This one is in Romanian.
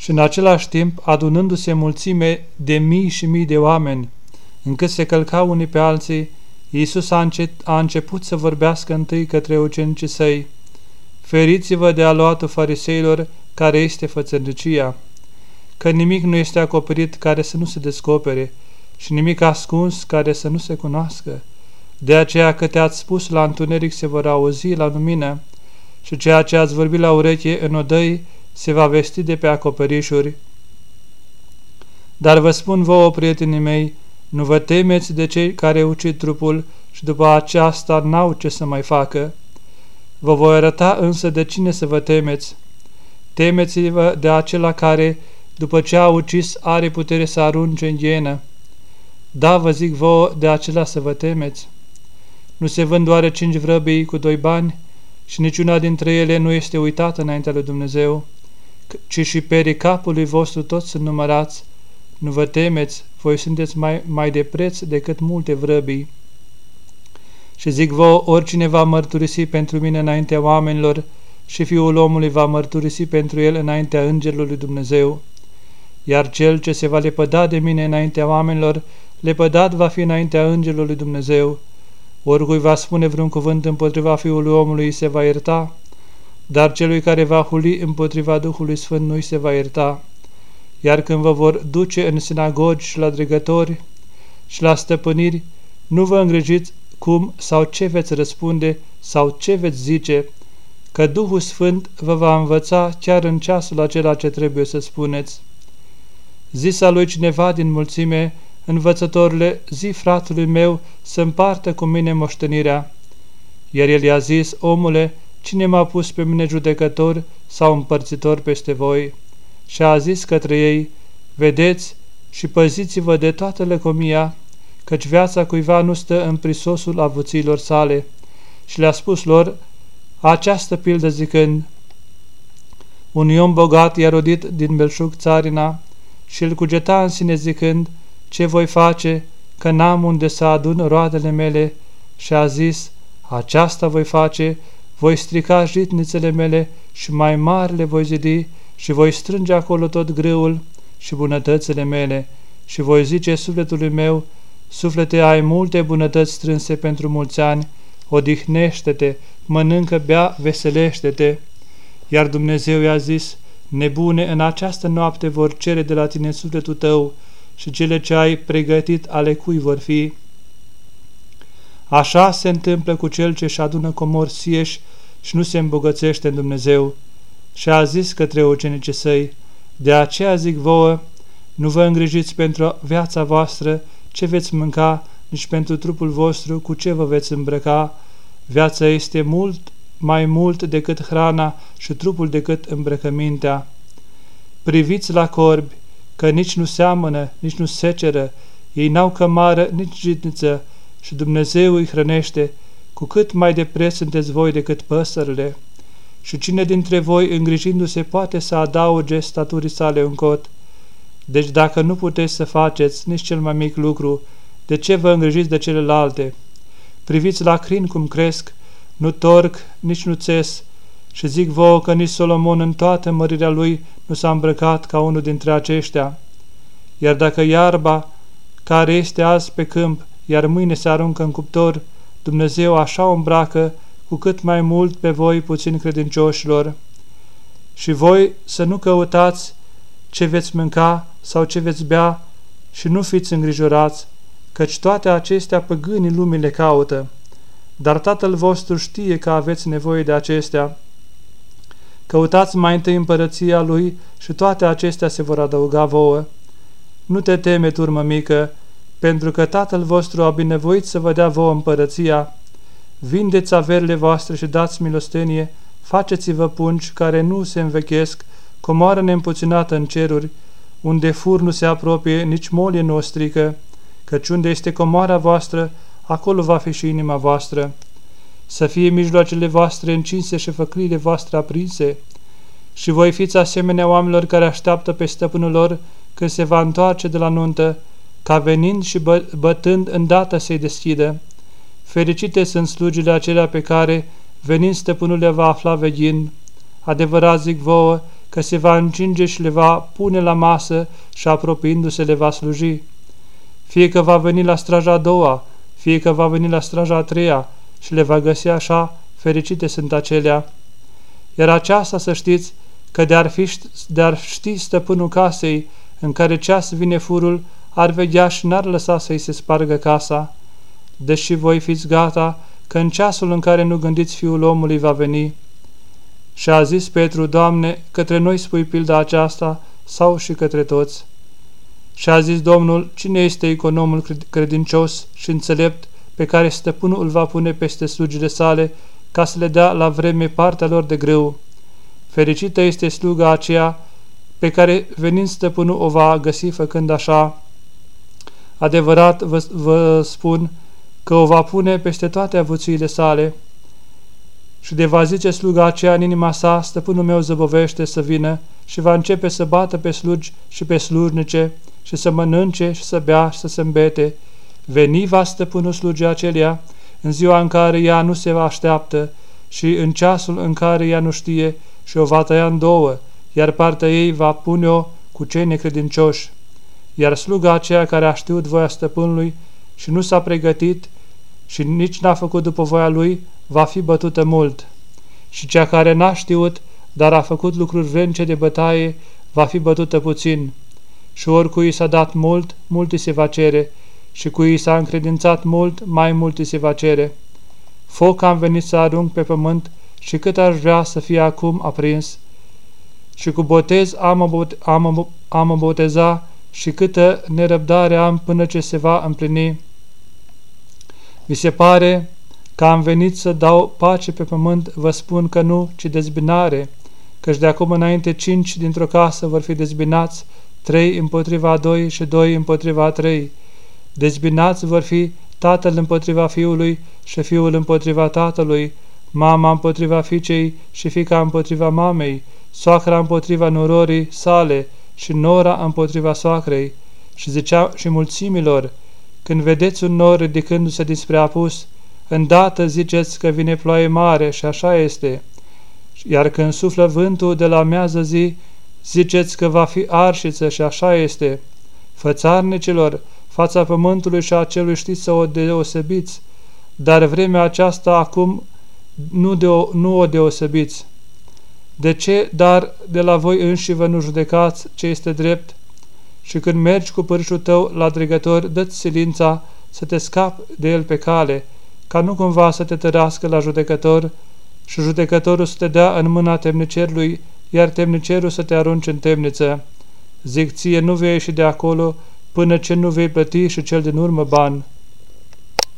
și în același timp adunându-se mulțime de mii și mii de oameni, încât se călcau unii pe alții, Iisus a, încet, a început să vorbească întâi către ucenicii săi. Feriți-vă de aluatul fariseilor care este fățărnicia, că nimic nu este acoperit care să nu se descopere și nimic ascuns care să nu se cunoască. De aceea că te-ați spus la întuneric se vor auzi la lumină și ceea ce ați vorbit la ureche în odăi se va vesti de pe acoperișuri. Dar vă spun vouă, prietenii mei, nu vă temeți de cei care ucid trupul și după aceasta n-au ce să mai facă. Vă voi arăta însă de cine să vă temeți. Temeți-vă de acela care, după ce a ucis, are putere să arunce în ghenă. Da, vă zic vouă, de acela să vă temeți. Nu se vând doar cinci vrăbii cu doi bani și niciuna dintre ele nu este uitată înaintea lui Dumnezeu, ci și perii capului vostru toți sunt numărați. Nu vă temeți, voi sunteți mai, mai de preț decât multe vrăbii. Și zic vouă, oricine va mărturisi pentru mine înaintea oamenilor și Fiul omului va mărturisi pentru el înaintea Îngerului Dumnezeu. Iar cel ce se va lepăda de mine înaintea oamenilor, lepădat va fi înaintea Îngerului Dumnezeu. Oricui va spune vreun cuvânt împotriva Fiului omului se va ierta, dar celui care va huli împotriva Duhului Sfânt nu se va ierta. Iar când vă vor duce în sinagogi și la dregători și la stăpâniri, nu vă îngrijiți cum sau ce veți răspunde sau ce veți zice, că Duhul Sfânt vă va învăța chiar în ceasul acela ce trebuie să spuneți. Zisa lui cineva din mulțime, învățătorule, zi fratului meu să împartă cu mine moștenirea. Iar el i-a zis, omule, cine m-a pus pe mine judecător sau împărțitor peste voi? Și a zis către ei, vedeți și păziți-vă de toată lăcomia, căci viața cuiva nu stă în prisosul avuțiilor sale. Și le-a spus lor această pildă zicând, un om bogat i-a rodit din belșug țarina și îl cugeta în sine zicând, ce voi face, că n-am unde să adun roadele mele, și a zis, aceasta voi face, voi strica jitnițele mele și mai mari le voi zidi și voi strânge acolo tot grâul și bunătățile mele și voi zice sufletului meu, suflete ai multe bunătăți strânse pentru mulți ani, odihnește-te, mănâncă, bea, veselește-te. Iar Dumnezeu i-a zis, nebune, în această noapte vor cere de la tine sufletul tău și cele ce ai pregătit ale cui vor fi. Așa se întâmplă cu cel ce își adună comori sieși și nu se îmbogățește în Dumnezeu. Și a zis către ucenicii săi, de aceea zic vouă, nu vă îngrijiți pentru viața voastră ce veți mânca, nici pentru trupul vostru cu ce vă veți îmbrăca. Viața este mult mai mult decât hrana și trupul decât îmbrăcămintea. Priviți la corbi, că nici nu seamănă, nici nu seceră, ei n-au cămară, nici jitniță, și Dumnezeu îi hrănește, cu cât mai de preț sunteți voi decât păsările. Și cine dintre voi, îngrijindu-se, poate să adauge staturii sale un cot? Deci dacă nu puteți să faceți nici cel mai mic lucru, de ce vă îngrijiți de celelalte? Priviți la crin cum cresc, nu torc, nici nu țes, și zic vouă că nici Solomon în toată mărirea lui nu s-a îmbrăcat ca unul dintre aceștia. Iar dacă iarba, care este azi pe câmp, iar mâine se aruncă în cuptor, Dumnezeu așa o îmbracă, cu cât mai mult pe voi puțin credincioșilor. Și voi să nu căutați ce veți mânca sau ce veți bea și nu fiți îngrijorați, căci toate acestea păgânii lumii le caută. Dar Tatăl vostru știe că aveți nevoie de acestea. Căutați mai întâi împărăția Lui și toate acestea se vor adăuga vouă. Nu te teme, turmă mică, pentru că Tatăl vostru a binevoit să vă dea vouă împărăția. Vindeți averile voastre și dați milostenie, faceți-vă pungi care nu se învechesc, comoară neîmpuținată în ceruri, unde fur nu se apropie, nici molie nu o strică, căci unde este comoara voastră, acolo va fi și inima voastră. Să fie mijloacele voastre încinse și făclile voastre aprinse, și voi fiți asemenea oamenilor care așteaptă pe stăpânul lor când se va întoarce de la nuntă, ca venind și bă bătând îndată să-i deschidă. Fericite sunt slugile acelea pe care, venind stăpânul le va afla veghin. Adevărat zic vouă că se va încinge și le va pune la masă și apropiindu-se le va sluji. Fie că va veni la straja a doua, fie că va veni la straja a treia și le va găsi așa, fericite sunt acelea. Iar aceasta să știți că de-ar, fi, de-ar ști stăpânul casei în care ceas vine furul, ar vedea și n-ar lăsa să-i se spargă casa. Deși voi fiți gata că în ceasul în care nu gândiți Fiul omului va veni. Și a zis Petru, Doamne, către noi spui pilda aceasta sau și către toți? Și a zis Domnul, cine este economul credincios și înțelept pe care stăpânul îl va pune peste slugile sale ca să le dea la vreme partea lor de greu? Fericită este sluga aceea pe care venind stăpânul o va găsi făcând așa. Adevărat vă, vă spun că o va pune peste toate avuțiile sale și de va zice sluga aceea în inima sa, stăpânul meu zăbovește să vină și va începe să bată pe slugi și pe slujnice și să mănânce și să bea și să se îmbete. Veni va stăpânul slugii acelea în ziua în care ea nu se va așteaptă și în ceasul în care ea nu știe și o va tăia în două, iar partea ei va pune-o cu cei necredincioși. Iar sluga aceea care a știut voia stăpânului și nu s-a pregătit și nici n-a făcut după voia lui, va fi bătută mult. Și cea care n-a știut, dar a făcut lucruri vrence de bătaie, va fi bătută puțin. Și oricui s-a dat mult, mult îi se va cere, și cui s-a încredințat mult, mai mult îi se va cere. Foc am venit să arunc pe pământ și cât aș vrea să fie acum aprins. Și cu botez am, bot am, am boteza și câtă nerăbdare am până ce se va împlini. Vi se pare că am venit să dau pace pe pământ, vă spun că nu, ci dezbinare, căci de acum înainte cinci dintr-o casă vor fi dezbinați, trei împotriva a doi și doi împotriva a trei. Dezbinați vor fi tatăl împotriva fiului și fiul împotriva tatălui, mama împotriva fiicei și fica împotriva mamei, soacra împotriva nororii sale și nora împotriva soacrei. Și zicea și mulțimilor, când vedeți un nor ridicându-se dinspre apus, îndată ziceți că vine ploaie mare și așa este. Iar când suflă vântul de la mează zi, ziceți că va fi arșiță și așa este. Fățarnicilor, fața pământului și a celui știți să o deosebiți, dar vremea aceasta acum nu, de o, nu o deosebiți. De ce, dar, de la voi înși vă nu judecați ce este drept? Și când mergi cu pârșul tău la dregător, dă-ți silința să te scapi de el pe cale, ca nu cumva să te tărească la judecător și judecătorul să te dea în mâna temnicerului, iar temnicerul să te arunce în temniță. Zic ție, nu vei ieși de acolo până ce nu vei plăti și cel din urmă bani.